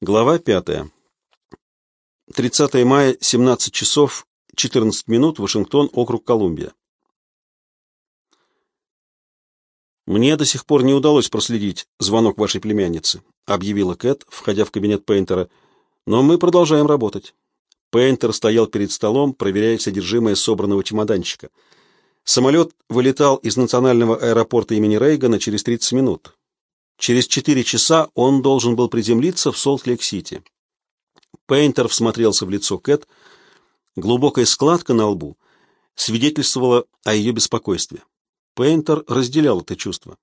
Глава 5. 30 мая, 17 часов 14 минут, Вашингтон, округ Колумбия. «Мне до сих пор не удалось проследить звонок вашей племянницы», объявила Кэт, входя в кабинет Пейнтера. «Но мы продолжаем работать». Пейнтер стоял перед столом, проверяя содержимое собранного чемоданчика. Самолет вылетал из национального аэропорта имени Рейгана через 30 минут. Через четыре часа он должен был приземлиться в Солт-Лейк-Сити. Пейнтер всмотрелся в лицо Кэт. Глубокая складка на лбу свидетельствовала о ее беспокойстве. Пейнтер разделял это чувство.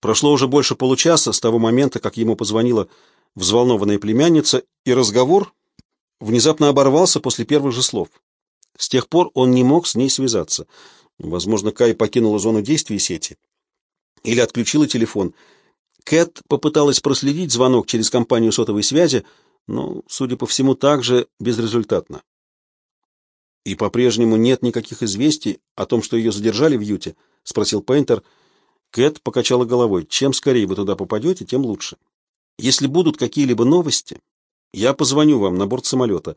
Прошло уже больше получаса с того момента, как ему позвонила взволнованная племянница, и разговор внезапно оборвался после первых же слов. С тех пор он не мог с ней связаться. Возможно, Кай покинула зону действия сети или отключила телефон — Кэт попыталась проследить звонок через компанию сотовой связи, но, судя по всему, также безрезультатно. «И по-прежнему нет никаких известий о том, что ее задержали в Юте?» — спросил Пейнтер. Кэт покачала головой. «Чем скорее вы туда попадете, тем лучше. Если будут какие-либо новости, я позвоню вам на борт самолета.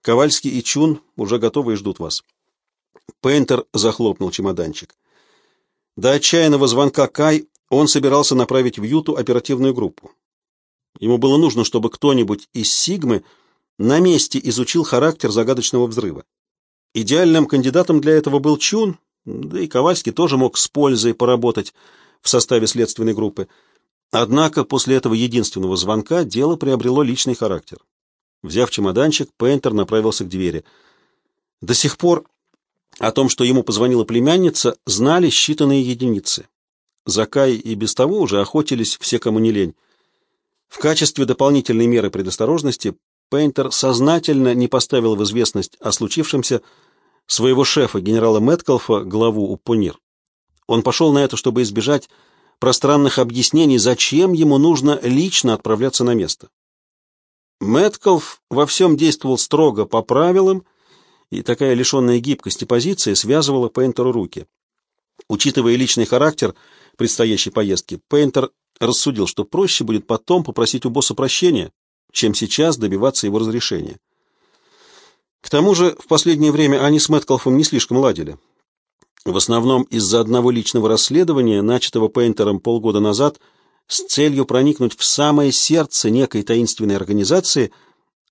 Ковальский и Чун уже готовы и ждут вас». Пейнтер захлопнул чемоданчик. До отчаянного звонка Кай он собирался направить в Юту оперативную группу. Ему было нужно, чтобы кто-нибудь из Сигмы на месте изучил характер загадочного взрыва. Идеальным кандидатом для этого был Чун, да и Ковальский тоже мог с пользой поработать в составе следственной группы. Однако после этого единственного звонка дело приобрело личный характер. Взяв чемоданчик, Пейнтер направился к двери. До сих пор о том, что ему позвонила племянница, знали считанные единицы. За Кай и без того уже охотились все, кому не лень. В качестве дополнительной меры предосторожности Пейнтер сознательно не поставил в известность о случившемся своего шефа, генерала Мэткалфа, главу Уппунир. Он пошел на это, чтобы избежать пространных объяснений, зачем ему нужно лично отправляться на место. Мэткалф во всем действовал строго по правилам, и такая лишенная гибкости позиция связывала Пейнтеру руки. Учитывая личный характер предстоящей поездки, Пейнтер рассудил, что проще будет потом попросить у босса прощения, чем сейчас добиваться его разрешения. К тому же в последнее время они с Мэткалфом не слишком ладили. В основном из-за одного личного расследования, начатого Пейнтером полгода назад, с целью проникнуть в самое сердце некой таинственной организации,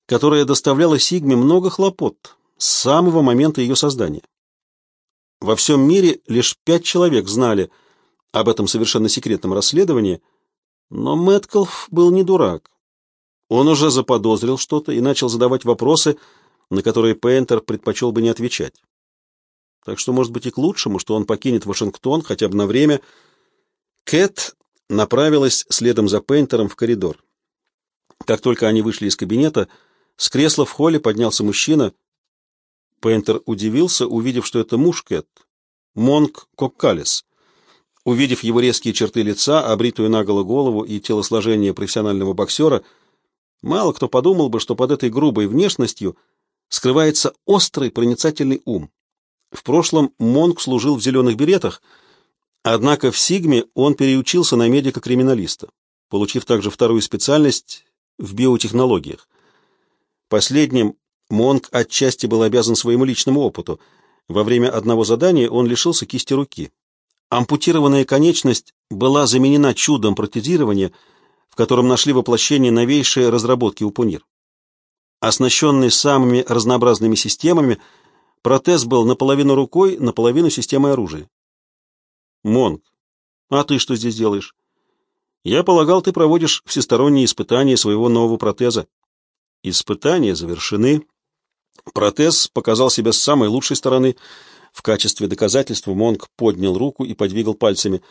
которая доставляла Сигме много хлопот с самого момента ее создания. Во всем мире лишь пять человек знали об этом совершенно секретном расследовании, но Мэткалф был не дурак. Он уже заподозрил что-то и начал задавать вопросы, на которые Пейнтер предпочел бы не отвечать. Так что, может быть, и к лучшему, что он покинет Вашингтон хотя бы на время. Кэт направилась следом за Пейнтером в коридор. Как только они вышли из кабинета, с кресла в холле поднялся мужчина — Пейнтер удивился, увидев, что это муж Кэт, Монк Коккалис. Увидев его резкие черты лица, обритую наголо голову и телосложение профессионального боксера, мало кто подумал бы, что под этой грубой внешностью скрывается острый проницательный ум. В прошлом Монк служил в зеленых беретах, однако в Сигме он переучился на медика-криминалиста, получив также вторую специальность в биотехнологиях. Последним Монк отчасти был обязан своему личному опыту. Во время одного задания он лишился кисти руки. Ампутированная конечность была заменена чудом протезирования, в котором нашли воплощение новейшие разработки Упунир. Оснащенный самыми разнообразными системами, протез был наполовину рукой, наполовину системой оружия. Монк, а ты что здесь делаешь? Я полагал, ты проводишь всесторонние испытания своего нового протеза. Испытания завершены, Протез показал себя с самой лучшей стороны. В качестве доказательства Монк поднял руку и подвигал пальцами.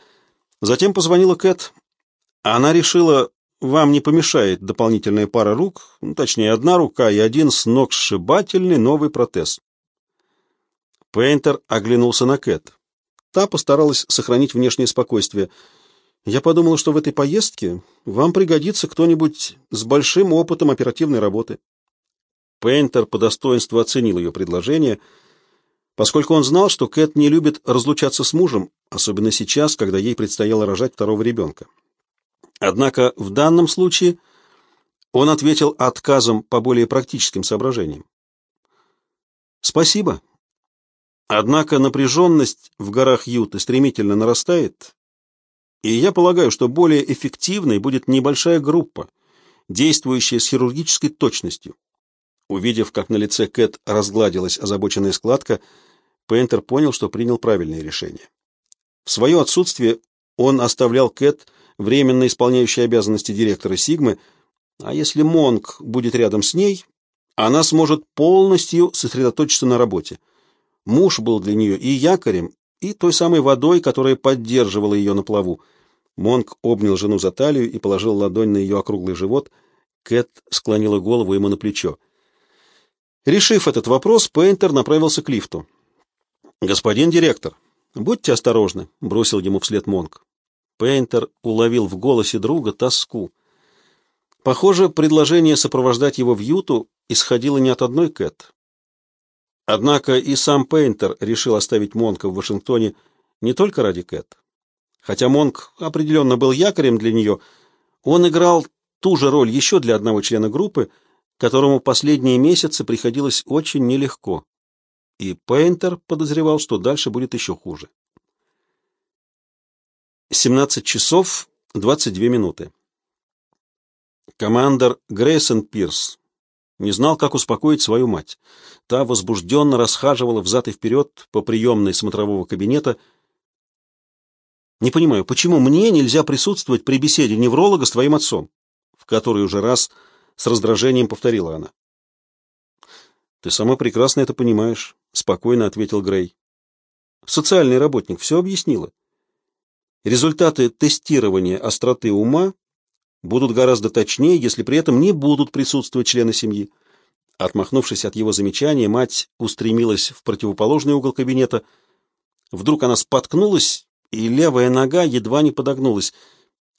Затем позвонила Кэт. Она решила, вам не помешает дополнительная пара рук, ну, точнее, одна рука и один сногсшибательный новый протез. Пейнтер оглянулся на Кэт. Та постаралась сохранить внешнее спокойствие. «Я подумала, что в этой поездке вам пригодится кто-нибудь с большим опытом оперативной работы. Пейнтер по достоинству оценил ее предложение, поскольку он знал, что Кэт не любит разлучаться с мужем, особенно сейчас, когда ей предстояло рожать второго ребенка. Однако в данном случае Он ответил отказом по более практическим соображениям. «Спасибо. Однако напряженность в горах Юты стремительно нарастает, и я полагаю, что более эффективной будет небольшая группа, действующая с хирургической точностью. Увидев, как на лице Кэт разгладилась озабоченная складка, Пейнтер понял, что принял правильное решение. В свое отсутствие он оставлял Кэт временно исполняющей обязанности директора Сигмы, а если Монк будет рядом с ней, она сможет полностью сосредоточиться на работе. Муж был для нее и якорем, и той самой водой, которая поддерживала ее на плаву. Монк обнял жену за талию и положил ладонь на ее округлый живот. Кэт склонила голову ему на плечо. Решив этот вопрос, Пейнтер направился к лифту. «Господин директор, будьте осторожны», — бросил ему вслед Монк. Пейнтер уловил в голосе друга тоску. Похоже, предложение сопровождать его в Юту исходило не от одной Кэт. Однако и сам Пейнтер решил оставить Монка в Вашингтоне не только ради Кэт. Хотя Монк определенно был якорем для нее, он играл ту же роль еще для одного члена группы, которому последние месяцы приходилось очень нелегко. И Пейнтер подозревал, что дальше будет еще хуже. 17 часов 22 минуты. Командор Грейсон Пирс не знал, как успокоить свою мать. Та возбужденно расхаживала взад и вперед по приемной смотрового кабинета. «Не понимаю, почему мне нельзя присутствовать при беседе невролога с твоим отцом?» В который уже раз с раздражением повторила она. «Ты сама прекрасно это понимаешь», — спокойно ответил Грей. «Социальный работник все объяснила. Результаты тестирования остроты ума будут гораздо точнее, если при этом не будут присутствовать члены семьи. Отмахнувшись от его замечания, мать устремилась в противоположный угол кабинета. Вдруг она споткнулась, и левая нога едва не подогнулась.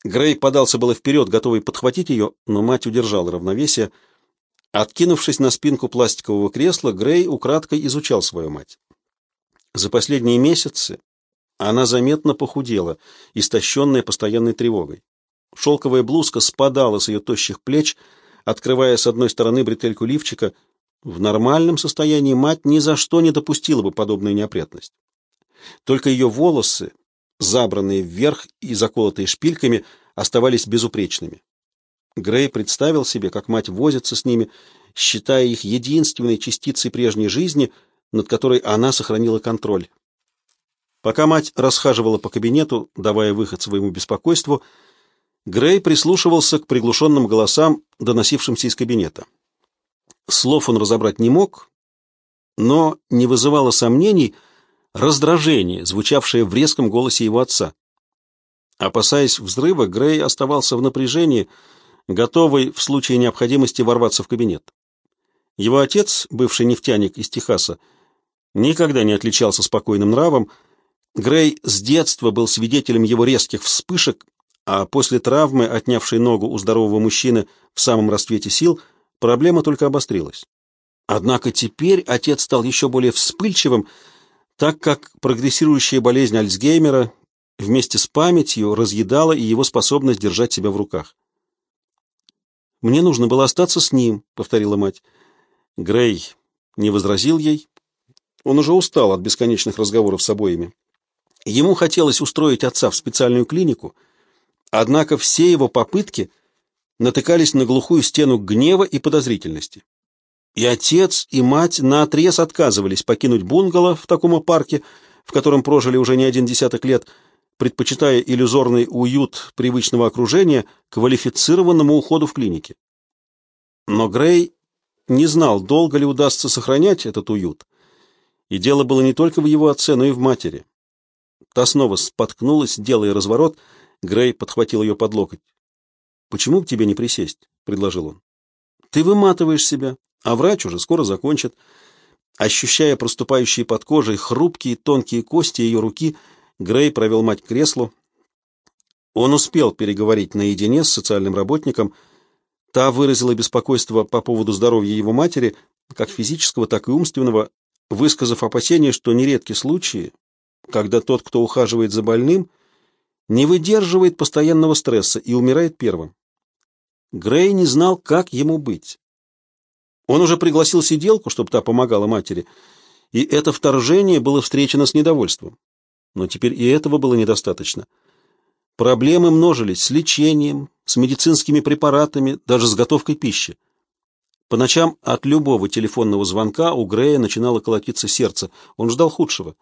Грей подался было вперед, готовый подхватить ее, но мать удержала равновесие. Откинувшись на спинку пластикового кресла, Грей украдкой изучал свою мать. За последние месяцы она заметно похудела, истощенная постоянной тревогой. Шелковая блузка спадала с ее тощих плеч, открывая с одной стороны бретельку лифчика. В нормальном состоянии мать ни за что не допустила бы подобную неопрятность. Только ее волосы, забранные вверх и заколотые шпильками, оставались безупречными. Грей представил себе, как мать возится с ними, считая их единственной частицей прежней жизни, над которой она сохранила контроль. Пока мать расхаживала по кабинету, давая выход своему беспокойству, Грей прислушивался к приглушенным голосам, доносившимся из кабинета. Слов он разобрать не мог, но не вызывало сомнений раздражение, звучавшее в резком голосе его отца. Опасаясь взрыва, Грей оставался в напряжении, готовый в случае необходимости ворваться в кабинет. Его отец, бывший нефтяник из Техаса, никогда не отличался спокойным нравом. Грей с детства был свидетелем его резких вспышек а после травмы, отнявшей ногу у здорового мужчины в самом расцвете сил, проблема только обострилась. Однако теперь отец стал еще более вспыльчивым, так как прогрессирующая болезнь Альцгеймера вместе с памятью разъедала и его способность держать себя в руках. «Мне нужно было остаться с ним», — повторила мать. Грей не возразил ей. Он уже устал от бесконечных разговоров с обоими. Ему хотелось устроить отца в специальную клинику — Однако все его попытки натыкались на глухую стену гнева и подозрительности. И отец, и мать наотрез отказывались покинуть бунгало в таком парке, в котором прожили уже не один десяток лет, предпочитая иллюзорный уют привычного окружения квалифицированному уходу в клинике. Но Грей не знал, долго ли удастся сохранять этот уют. И дело было не только в его отце, но и в матери. Та снова споткнулась, делая разворот — Грей подхватил ее под локоть. «Почему бы тебе не присесть?» — предложил он. «Ты выматываешь себя, а врач уже скоро закончит». Ощущая проступающие под кожей хрупкие тонкие кости ее руки, Грей провел мать к креслу. Он успел переговорить наедине с социальным работником. Та выразила беспокойство по поводу здоровья его матери, как физического, так и умственного, высказав опасение, что нередки случаи, когда тот, кто ухаживает за больным, не выдерживает постоянного стресса и умирает первым. Грей не знал, как ему быть. Он уже пригласил сиделку, чтобы та помогала матери, и это вторжение было встречено с недовольством. Но теперь и этого было недостаточно. Проблемы множились с лечением, с медицинскими препаратами, даже с готовкой пищи. По ночам от любого телефонного звонка у Грея начинало колотиться сердце. Он ждал худшего.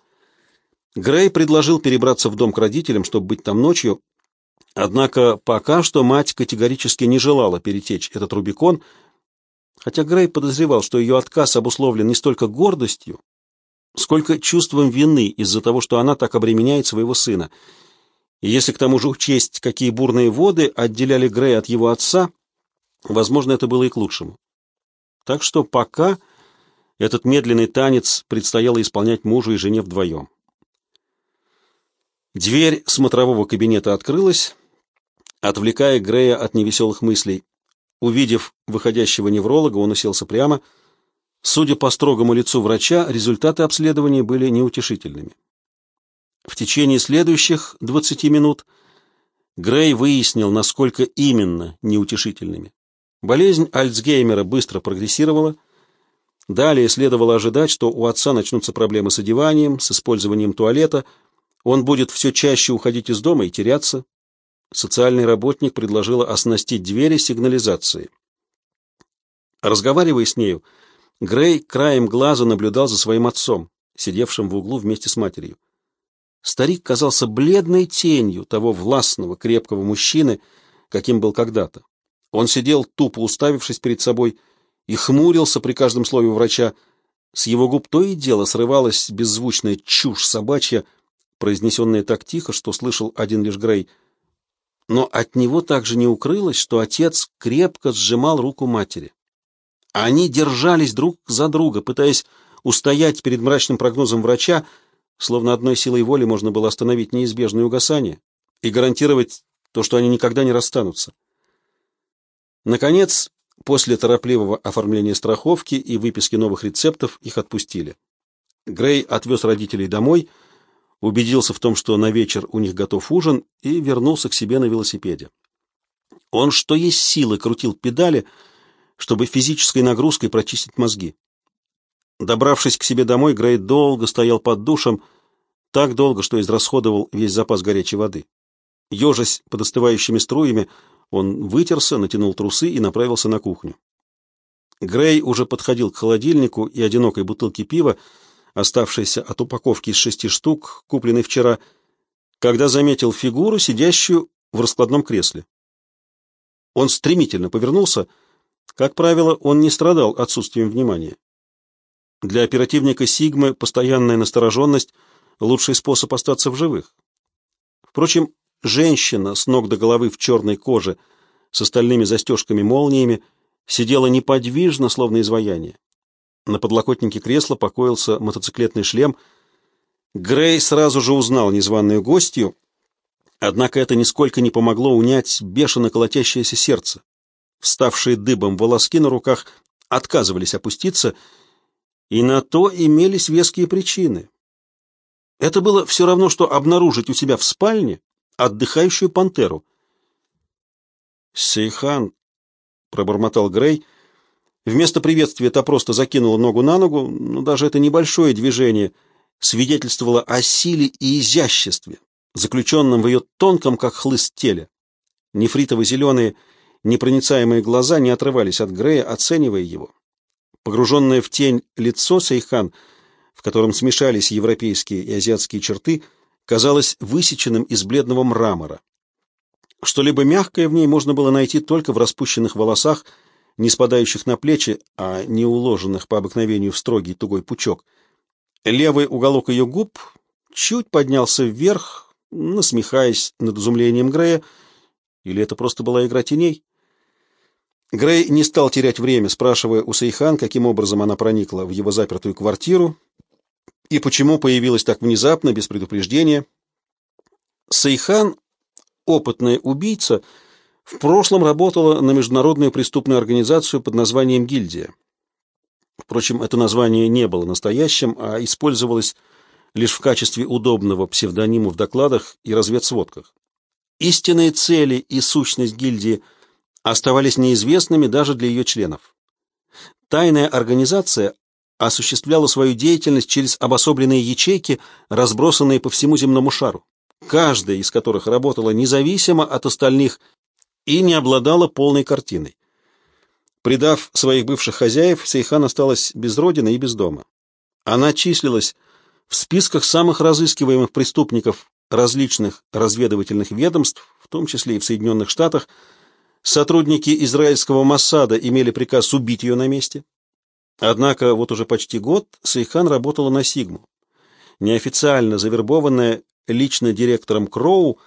Грей предложил перебраться в дом к родителям, чтобы быть там ночью, однако пока что мать категорически не желала перетечь этот Рубикон, хотя Грей подозревал, что ее отказ обусловлен не столько гордостью, сколько чувством вины из-за того, что она так обременяет своего сына. И если к тому же учесть, какие бурные воды отделяли Грея от его отца, возможно, это было и к лучшему. Так что пока этот медленный танец предстояло исполнять мужу и жене вдвоем. Дверь смотрового кабинета открылась, отвлекая Грея от невеселых мыслей. Увидев выходящего невролога, он уселся прямо. Судя по строгому лицу врача, результаты обследования были неутешительными. В течение следующих 20 минут Грей выяснил, насколько именно неутешительными. Болезнь Альцгеймера быстро прогрессировала. Далее следовало ожидать, что у отца начнутся проблемы с одеванием, с использованием туалета. Он будет все чаще уходить из дома и теряться. Социальный работник предложила оснастить двери сигнализацией. Разговаривая с нею, Грей краем глаза наблюдал за своим отцом, сидевшим в углу вместе с матерью. Старик казался бледной тенью того властного, крепкого мужчины, каким был когда-то. Он сидел, тупо уставившись перед собой, и хмурился при каждом слове врача. С его губ то и дело срывалась беззвучная чушь собачья, произнесенная так тихо, что слышал один лишь Грей. Но от него также не укрылось, что отец крепко сжимал руку матери. Они держались друг за друга, пытаясь устоять перед мрачным прогнозом врача, словно одной силой воли можно было остановить неизбежное угасание и гарантировать то, что они никогда не расстанутся. Наконец, после торопливого оформления страховки и выписки новых рецептов, их отпустили. Грей отвез родителей домой, убедился в том, что на вечер у них готов ужин, и вернулся к себе на велосипеде. Он что есть силы крутил педали, чтобы физической нагрузкой прочистить мозги. Добравшись к себе домой, Грей долго стоял под душем, так долго, что израсходовал весь запас горячей воды. Ежась под остывающими струями, он вытерся, натянул трусы и направился на кухню. Грей уже подходил к холодильнику и одинокой бутылке пива, оставшейся от упаковки из шести штук, купленной вчера, когда заметил фигуру, сидящую в раскладном кресле. Он стремительно повернулся. Как правило, он не страдал отсутствием внимания. Для оперативника Сигмы постоянная настороженность — лучший способ остаться в живых. Впрочем, Женщина с ног до головы в черной коже с остальными застежками-молниями сидела неподвижно, словно изваяние. На подлокотнике кресла покоился мотоциклетный шлем. Грей сразу же узнал незваную гостью, однако это нисколько не помогло унять бешено колотящееся сердце. Вставшие дыбом волоски на руках отказывались опуститься, и на то имелись веские причины. Это было все равно, что обнаружить у себя в спальне отдыхающую пантеру. «Сейхан», — пробормотал Грей, вместо приветствия та просто закинула ногу на ногу, но даже это небольшое движение свидетельствовало о силе и изяществе, заключенном в ее тонком, как хлыст, теле. Нефритово-зеленые, непроницаемые глаза не отрывались от Грея, оценивая его. Погруженное в тень лицо Сейхан, в котором смешались европейские и азиатские черты — казалось высеченным из бледного мрамора. Что-либо мягкое в ней можно было найти только в распущенных волосах, не спадающих на плечи, а не уложенных по обыкновению в строгий тугой пучок. Левый уголок ее губ чуть поднялся вверх, насмехаясь над изумлением Грея, или это просто была игра теней? Грей не стал терять время, спрашивая у Сейхан, каким образом она проникла в его запертую квартиру, и почему появилась так внезапно, без предупреждения. Сейхан, опытная убийца, в прошлом работала на международную преступную организацию под названием «Гильдия». Впрочем, это название не было настоящим, а использовалось лишь в качестве удобного псевдонима в докладах и разведсводках. Истинные цели и сущность гильдии оставались неизвестными даже для ее членов. Тайная организация осуществляла свою деятельность через обособленные ячейки, разбросанные по всему земному шару, каждая из которых работала независимо от остальных и не обладала полной картиной. Предав своих бывших хозяев, Сейхан осталась без родины и без дома. Она числилась в списках самых разыскиваемых преступников различных разведывательных ведомств, в том числе и в Соединенных Штатах, сотрудники израильского Моссада имели приказ убить ее на месте. Однако вот уже почти год Сейхан работала на Сигму. Неофициально завербованная лично директором Кроу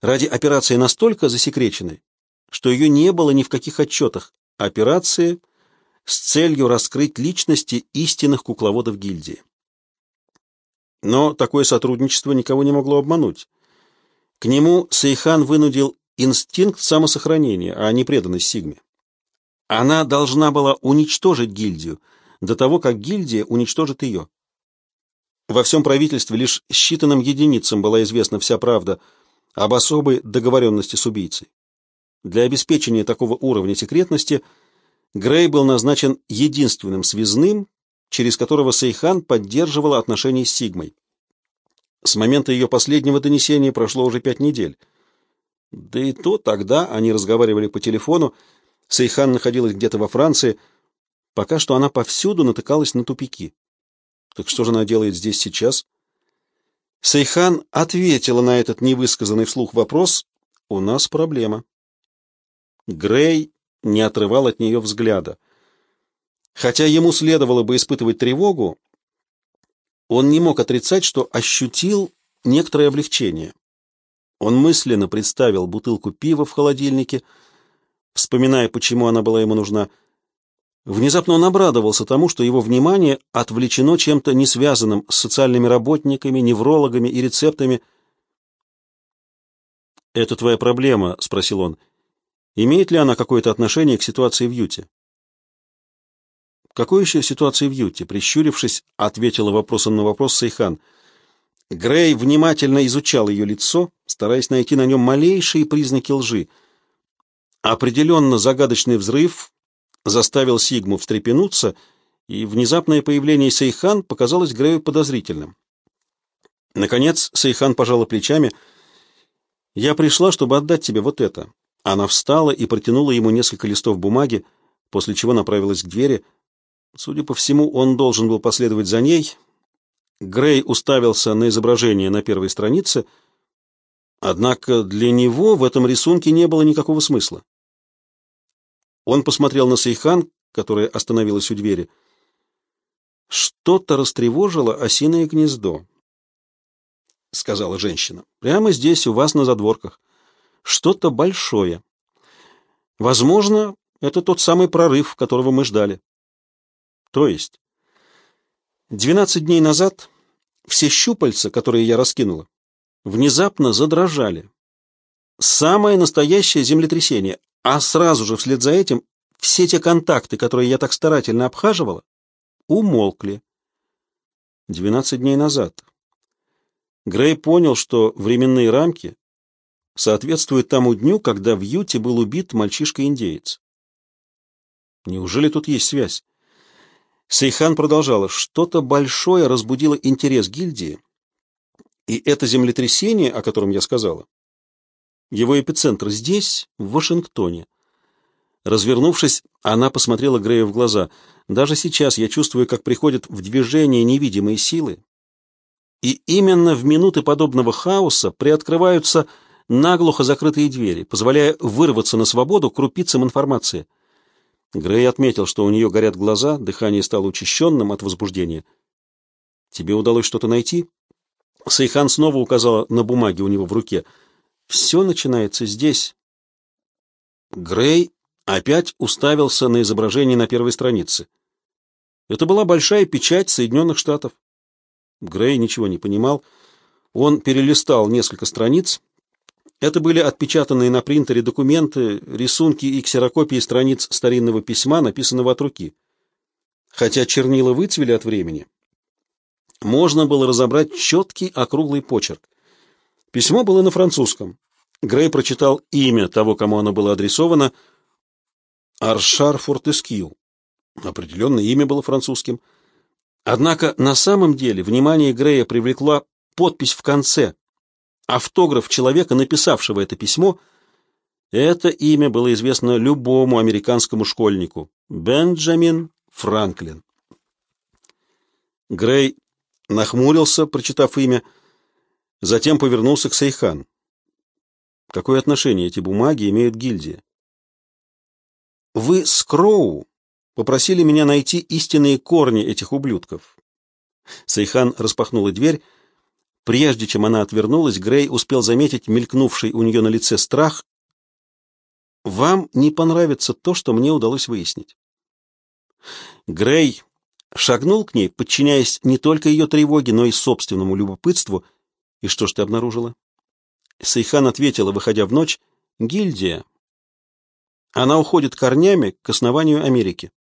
ради операции настолько засекреченной, что ее не было ни в каких отчетах. Операции с целью раскрыть личности истинных кукловодов гильдии. Но такое сотрудничество никого не могло обмануть. К нему Сейхан вынудил инстинкт самосохранения, а не преданность Сигме. Она должна была уничтожить гильдию до того, как гильдия уничтожит ее. Во всем правительстве лишь считанным единицам была известна вся правда об особой договоренности с убийцей. Для обеспечения такого уровня секретности Грей был назначен единственным связным, через которого Сейхан поддерживала отношения с Сигмой. С момента ее последнего донесения прошло уже пять недель. Да и то тогда они разговаривали по телефону, Сейхан находилась где-то во Франции. Пока что она повсюду натыкалась на тупики. Так что же она делает здесь сейчас? Сейхан ответила на этот невысказанный вслух вопрос. «У нас проблема». Грей не отрывал от нее взгляда. Хотя ему следовало бы испытывать тревогу, он не мог отрицать, что ощутил некоторое облегчение. Он мысленно представил бутылку пива в холодильнике, вспоминая, почему она была ему нужна. Внезапно он обрадовался тому, что его внимание отвлечено чем-то не связанным с социальными работниками, неврологами и рецептами. «Это твоя проблема?» — спросил он. «Имеет ли она какое-то отношение к ситуации в Юте?» «Какой еще ситуации в Юте?» — прищурившись, ответила вопросом на вопрос Сейхан. Грей внимательно изучал ее лицо, стараясь найти на нем малейшие признаки лжи — Определенно загадочный взрыв заставил Сигму встрепенуться, и внезапное появление Сейхан показалось Грею подозрительным. Наконец Сейхан пожала плечами. «Я пришла, чтобы отдать тебе вот это». Она встала и протянула ему несколько листов бумаги, после чего направилась к двери. Судя по всему, он должен был последовать за ней. Грей уставился на изображение на первой странице, однако для него в этом рисунке не было никакого смысла. Он посмотрел на Сейхан, которая остановилась у двери. «Что-то растревожило осиное гнездо», — сказала женщина. «Прямо здесь, у вас на задворках. Что-то большое. Возможно, это тот самый прорыв, которого мы ждали». «То есть?» «Двенадцать дней назад все щупальца, которые я раскинула, внезапно задрожали. Самое настоящее землетрясение, а сразу же вслед за этим все те контакты, которые я так старательно обхаживала, умолкли. Двенадцать дней назад. Грей понял, что временные рамки соответствуют тому дню, когда в Юте был убит мальчишка-индеец. Неужели тут есть связь? Сейхан продолжала. Что-то большое разбудило интерес гильдии, и это землетрясение, о котором я сказала, его эпицентр здесь, в Вашингтоне. Развернувшись, она посмотрела Грею в глаза. Даже сейчас я чувствую, как приходят в движение невидимые силы. И именно в минуты подобного хаоса приоткрываются наглухо закрытые двери, позволяя вырваться на свободу крупицам информации. Грей отметил, что у нее горят глаза, дыхание стало учащенным от возбуждения. «Тебе удалось что-то найти?» Сейхан снова указала на бумаги у него в руке — все начинается здесь. Грей опять уставился на изображение на первой странице. Это была большая печать Соединенных Штатов. Грей ничего не понимал. Он перелистал несколько страниц. Это были отпечатанные на принтере документы, рисунки и ксерокопии страниц старинного письма, написанного от руки. Хотя чернила выцвели от времени, можно было разобрать четкий округлый почерк. Письмо было на французском. Грей прочитал имя того, кому оно было адресовано, Аршар Фортескью. Определенное имя было французским. Однако на самом деле внимание Грея привлекла подпись в конце. Автограф человека, написавшего это письмо, это имя было известно любому американскому школьнику. Бенджамин Франклин. Грей нахмурился, прочитав имя, затем повернулся к Сейхан. Какое отношение эти бумаги имеют к гильдии? Вы с Кроу попросили меня найти истинные корни этих ублюдков. Сейхан распахнула дверь. Прежде чем она отвернулась, Грей успел заметить мелькнувший у нее на лице страх. «Вам не понравится то, что мне удалось выяснить». Грей шагнул к ней, подчиняясь не только ее тревоге, но и собственному любопытству. «И что ж ты обнаружила?» Сейхан ответила, выходя в ночь, «Гильдия. Она уходит корнями к основанию Америки».